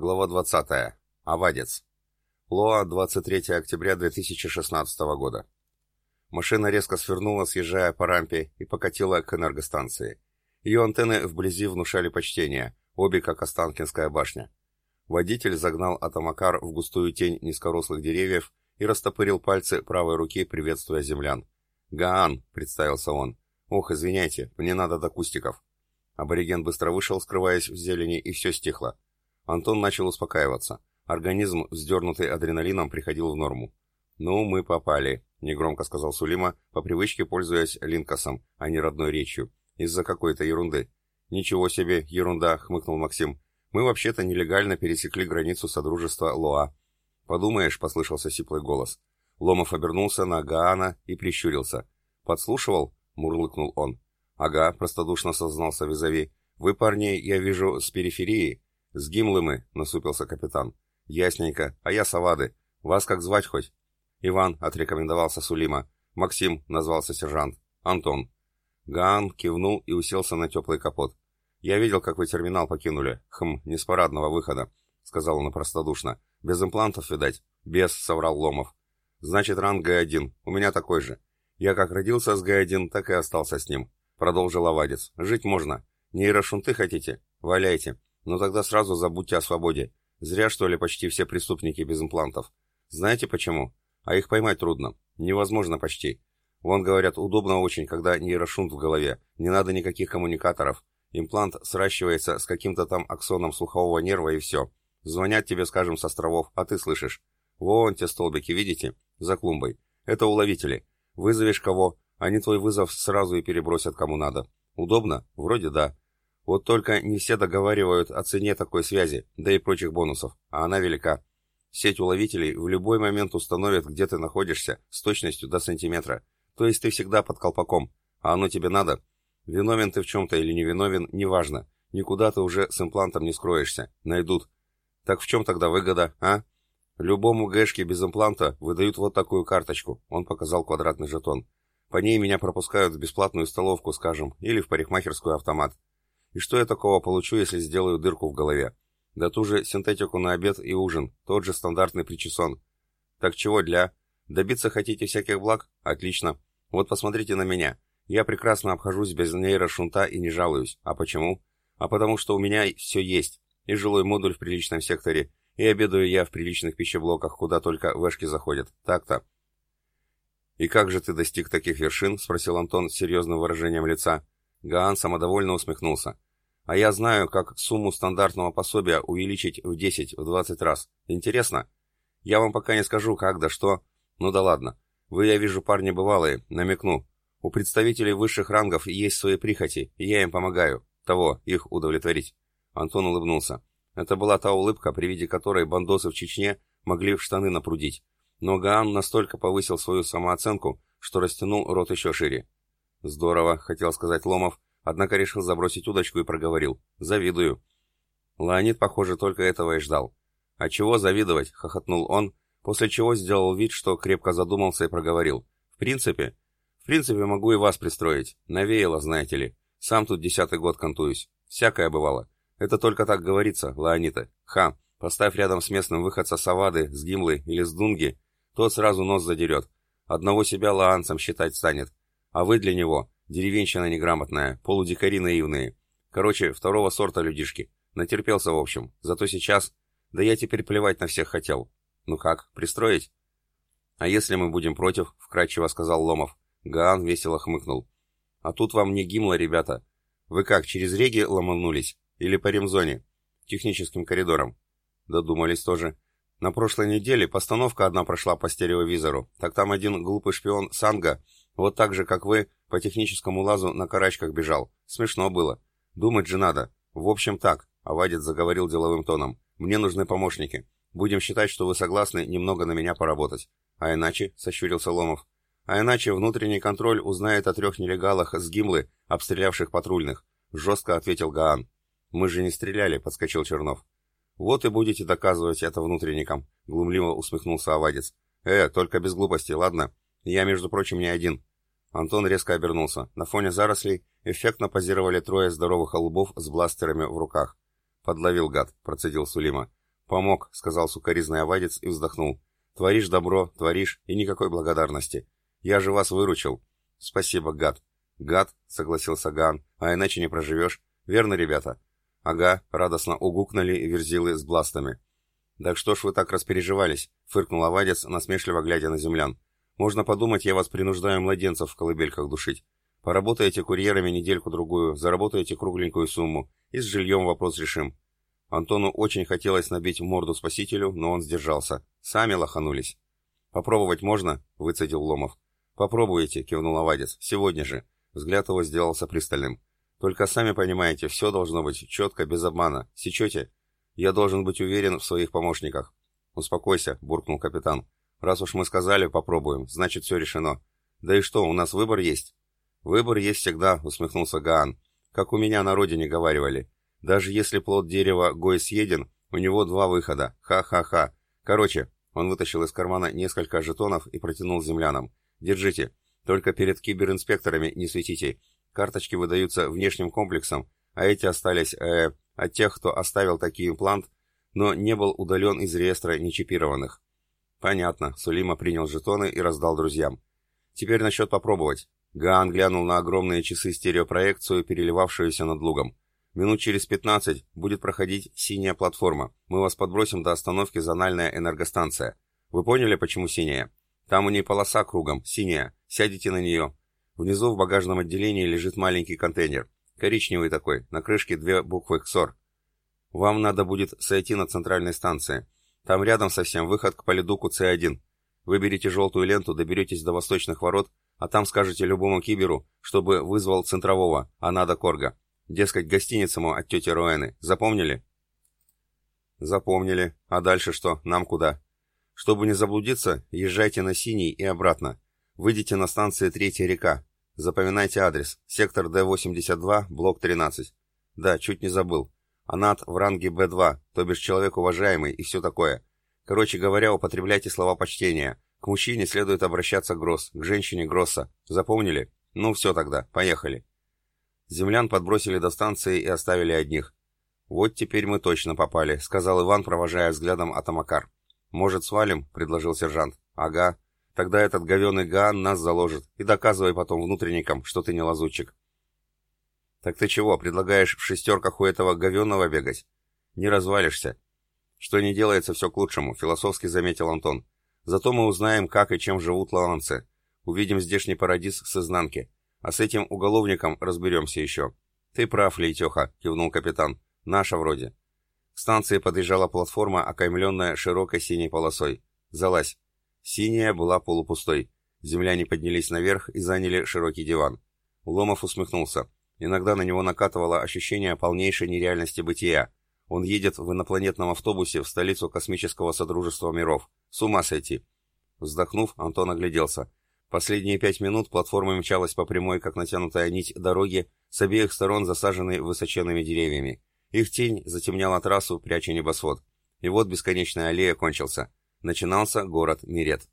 Глава 20. Авадец. Лоа, 23 октября 2016 года. Машина резко свернула, съезжая по рампе, и покатила к энергостанции. Ее антенны вблизи внушали почтение, обе как Останкинская башня. Водитель загнал атомакар в густую тень низкорослых деревьев и растопырил пальцы правой руки, приветствуя землян. «Гаан», — представился он. «Ох, извиняйте, мне надо до кустиков». Абориген быстро вышел, скрываясь в зелени, и все стихло. Антон начал успокаиваться. Организм, вздернутый адреналином, приходил в норму. «Ну, мы попали», — негромко сказал Сулима, по привычке пользуясь линкосом, а не родной речью, из-за какой-то ерунды. «Ничего себе, ерунда», — хмыкнул Максим. «Мы вообще-то нелегально пересекли границу Содружества Лоа». «Подумаешь», — послышался сиплый голос. Ломов обернулся на Гаана и прищурился. «Подслушивал?» — мурлыкнул он. «Ага», — простодушно сознался Визави. «Вы, парни, я вижу, с периферии. «С Гимлы мы», — насупился капитан. «Ясненько. А я Савады. Вас как звать хоть?» «Иван», — отрекомендовался Сулима. «Максим», — назвался сержант. «Антон». Гаан кивнул и уселся на теплый капот. «Я видел, как вы терминал покинули. Хм, не с парадного выхода», — сказал он простодушно. «Без имплантов, видать?» «Без», — соврал Ломов. «Значит, ранг Г1. У меня такой же. Я как родился с Г1, так и остался с ним», — продолжил Авадец. «Жить можно. Нейрошунты хотите? Валяйте. Но тогда сразу забудьте о свободе. Зря, что ли, почти все преступники без имплантов. Знаете почему? А их поймать трудно. Невозможно почти. Вон, говорят, удобно очень, когда нейрошунт в голове. Не надо никаких коммуникаторов. Имплант сращивается с каким-то там аксоном слухового нерва и все. Звонят тебе, скажем, с островов, а ты слышишь. Вон те столбики, видите? За клумбой. Это уловители. Вызовешь кого, они твой вызов сразу и перебросят кому надо. Удобно? Вроде да. Вот только не все договаривают о цене такой связи, да и прочих бонусов, а она велика. Сеть уловителей в любой момент установит, где ты находишься, с точностью до сантиметра. То есть ты всегда под колпаком, а оно тебе надо. Виновен ты в чем-то или не виновен, неважно. Никуда ты уже с имплантом не скроешься. Найдут. Так в чем тогда выгода, а? Любому гэшке без импланта выдают вот такую карточку. Он показал квадратный жетон. По ней меня пропускают в бесплатную столовку, скажем, или в парикмахерскую автомат. И что я такого получу, если сделаю дырку в голове? Да ту же синтетику на обед и ужин, тот же стандартный причесон. Так чего для? Добиться хотите всяких благ? Отлично. Вот посмотрите на меня. Я прекрасно обхожусь без нейрошунта и не жалуюсь. А почему? А потому что у меня все есть. И жилой модуль в приличном секторе, и обедаю я в приличных пищеблоках, куда только вешки заходят. Так-то. «И как же ты достиг таких вершин?» — спросил Антон с серьезным выражением лица. Гаан самодовольно усмехнулся. А я знаю, как сумму стандартного пособия увеличить в 10-20 раз. Интересно? Я вам пока не скажу, как да что. Ну да ладно. Вы, я вижу, парни бывалые, намекну. У представителей высших рангов есть свои прихоти, и я им помогаю. Того, их удовлетворить. Антон улыбнулся. Это была та улыбка, при виде которой бандосы в Чечне могли в штаны напрудить. Но Гаан настолько повысил свою самооценку, что растянул рот еще шире. «Здорово», — хотел сказать Ломов, однако решил забросить удочку и проговорил. «Завидую». Леонид, похоже, только этого и ждал. «А чего завидовать?» — хохотнул он, после чего сделал вид, что крепко задумался и проговорил. «В принципе? В принципе, могу и вас пристроить. Навеяло, знаете ли. Сам тут десятый год кантуюсь. Всякое бывало. Это только так говорится, Леонида. Ха, поставь рядом с местным выходца Савады, с Гимлы или с Дунги, тот сразу нос задерет. Одного себя лаанцем считать станет. А вы для него деревенщина неграмотная, полудикари наивные. Короче, второго сорта людишки. Натерпелся, в общем. Зато сейчас... Да я теперь плевать на всех хотел. Ну как, пристроить? А если мы будем против, вкратчиво сказал Ломов. Гаан весело хмыкнул. А тут вам не гимла, ребята. Вы как, через реги ломанулись? Или по ремзоне? Техническим коридором? Додумались тоже. На прошлой неделе постановка одна прошла по стереовизору. Так там один глупый шпион Санга вот так же, как вы, по техническому лазу на карачках бежал. Смешно было. Думать же надо. В общем так, Авадец заговорил деловым тоном. Мне нужны помощники. Будем считать, что вы согласны немного на меня поработать. А иначе, сощурился Ломов. А иначе внутренний контроль узнает о трех нелегалах с Гимлы, обстрелявших патрульных. Жестко ответил Гаан. Мы же не стреляли, подскочил Чернов. Вот и будете доказывать это внутренникам, глумливо усмехнулся Авадец. Э, только без глупости, ладно? Я, между прочим, не один. Антон резко обернулся. На фоне зарослей эффектно позировали трое здоровых лбов с бластерами в руках. «Подловил гад», — процедил Сулима. «Помог», — сказал сукоризный овадец и вздохнул. «Творишь добро, творишь, и никакой благодарности. Я же вас выручил». «Спасибо, гад». «Гад», — согласился Ган, — «а иначе не проживешь. Верно, ребята?» «Ага», — радостно угукнули верзилы с бластами. «Так что ж вы так распереживались?» — фыркнул овадец, насмешливо глядя на землян. «Можно подумать, я вас принуждаю младенцев в колыбельках душить. Поработаете курьерами недельку-другую, заработаете кругленькую сумму, и с жильем вопрос решим». Антону очень хотелось набить морду спасителю, но он сдержался. Сами лоханулись. «Попробовать можно?» — выцедил Ломов. «Попробуйте», — кивнул Авадец. «Сегодня же». Взгляд его сделался пристальным. «Только сами понимаете, все должно быть четко, без обмана. Сечете?» Я должен быть уверен в своих помощниках. Успокойся, буркнул капитан. Раз уж мы сказали, попробуем, значит все решено. Да и что, у нас выбор есть? Выбор есть всегда, усмехнулся Гаан. Как у меня на родине говаривали. Даже если плод дерева Гой съеден, у него два выхода. Ха-ха-ха. Короче, он вытащил из кармана несколько жетонов и протянул землянам. Держите. Только перед киберинспекторами не светите. Карточки выдаются внешним комплексом, а эти остались, э, от тех, кто оставил такие имплант, но не был удален из реестра нечипированных. Понятно, Сулима принял жетоны и раздал друзьям. Теперь насчет попробовать. Гаан глянул на огромные часы стереопроекцию, переливавшуюся над лугом. Минут через пятнадцать будет проходить синяя платформа. Мы вас подбросим до остановки зональная энергостанция. Вы поняли, почему синяя? Там у ней полоса кругом, синяя. Сядете на нее. Внизу в багажном отделении лежит маленький контейнер. Коричневый такой, на крышке две буквы «КСОР». Вам надо будет сойти на центральной станции. Там рядом совсем выход к полидуку С1. Выберите желтую ленту, доберетесь до восточных ворот, а там скажете любому киберу, чтобы вызвал центрового, а надо Корга. Дескать, гостиница ему от тети Руэны. Запомнили? Запомнили. А дальше что? Нам куда? Чтобы не заблудиться, езжайте на Синий и обратно. Выйдите на станции Третья река. Запоминайте адрес. Сектор Д-82, блок 13. Да, чуть не забыл. Анат в ранге Б2, то бишь человек уважаемый и все такое. Короче говоря, употребляйте слова почтения. К мужчине следует обращаться Гросс, к женщине Гросса. Запомнили? Ну все тогда, поехали. Землян подбросили до станции и оставили одних. «Вот теперь мы точно попали», — сказал Иван, провожая взглядом Атамакар. «Может, свалим?» — предложил сержант. «Ага. Тогда этот говеный Гаан нас заложит, и доказывай потом внутренникам, что ты не лазутчик. Так ты чего, предлагаешь в шестерках у этого говеного бегать? Не развалишься. Что не делается, все к лучшему, философски заметил Антон. Зато мы узнаем, как и чем живут лаванцы. Увидим здешний парадиз с изнанки. А с этим уголовником разберемся еще. Ты прав, Лейтеха, кивнул капитан. Наша вроде. К станции подъезжала платформа, окаймленная широкой синей полосой. Залазь. Синяя была полупустой. Земляне поднялись наверх и заняли широкий диван. Ломов усмехнулся. Иногда на него накатывало ощущение полнейшей нереальности бытия. Он едет в инопланетном автобусе в столицу космического содружества миров. С ума сойти. Вздохнув, Антон огляделся. Последние пять минут платформа мчалась по прямой, как натянутая нить, дороги, с обеих сторон засаженной высоченными деревьями. Их тень затемняла трассу, пряча небосвод. И вот бесконечная аллея кончился. Начинался город Мирет.